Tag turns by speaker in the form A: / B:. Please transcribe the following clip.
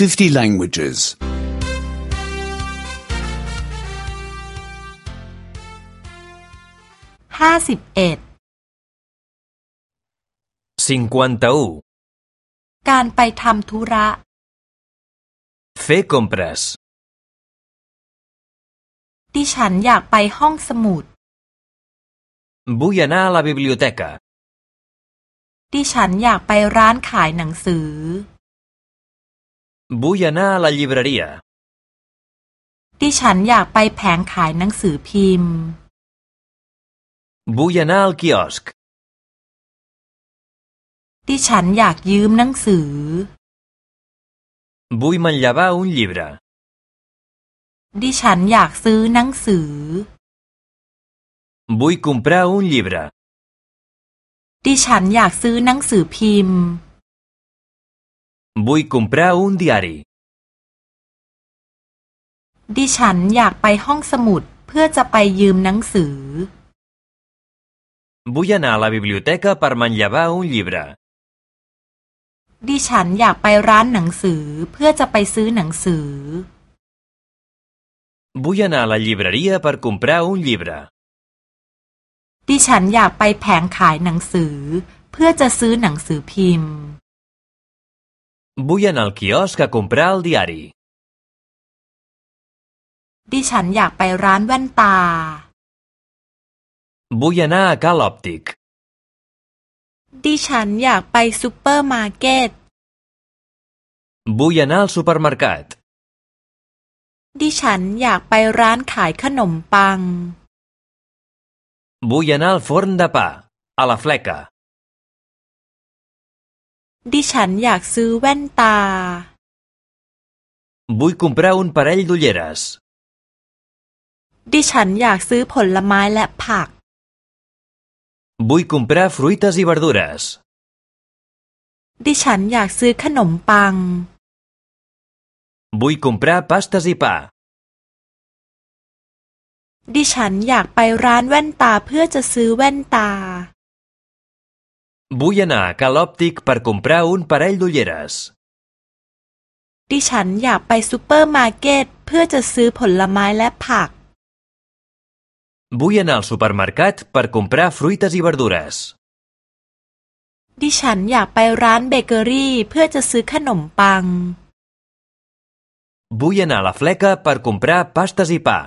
A: 50 languages.
B: ห้าสิบเอ็ด
C: 51.
B: การไปทำธุระ
C: Fer compres.
B: ดิฉันอยากไปห้องสมุด
C: Vull anar a la biblioteca.
B: ดิฉันอยากไปร้านขายหนังสือ
C: Vull anar a la llibreria.
B: ดิฉันอยากไปแผงขายหนังสือพิมพ์
C: Vull anar al quiosc.
B: ดิฉันอยากยืมหนังสือ
C: Vull manllevar un llibre.
B: ดิฉันอยากซื้อหนังสือ
C: Vull comprar un llibre.
B: ดิฉันอยากซื้อหนังสือพิมพ์
C: Vull comprar un diari.
B: ดิฉันอยากไปห้องสมุดเพื่อจะไปยืมหนังสือ
C: Vull anar a la biblioteca per manllevar un llibre.
B: ดิฉันอยากไปร้านหนังสือเพื่อจะไปซื้อหนังสือ
C: Vull anar a la llibreria per comprar un llibre.
B: ดิฉันอยากไปแผงขายหนังสือเพื่อจะซื้อหนังสือพิมพ์
C: Vull anar al quiosc a comprar el diari.
B: ดิฉันอยากไปร้านแว่นตา
C: Vull anar a cal òptic.
B: ดิฉันอยากไปซูเปอร์มาร์เก็ต
C: Vull anar al supermercat.
B: ดิฉันอยากไปร้านขายขนมปัง
C: Vull anar al forn de pa, a la fleca.
B: ดิฉันอยากซื้อแว่นตา
C: Vull comprar un parell d'ulleres.
B: ดิฉันอยากซื้อผลไม้และผัก
C: Vull comprar fruites i verdures.
B: ดิฉันอยากซื้อขนมปัง
C: Vull comprar pastes i pa.
B: ดิฉันอยากไปร้านแว่นตาเพื่อจะซื้อแว่นตา
C: Vull anar a cal òptic per comprar un parell d'ulleres.
B: ดิฉันอยากไปซูเปอร์มาร์เก็ตเพื่อจะซื้อผลไม้และผัก
C: Vull anar al supermercat per comprar fruites i verdures.
B: ดิฉันอยากไปร้านเบเกอรี่เพื่อจะซื้อขนมปัง
C: Vull anar a la fleca per comprar pastes i pa.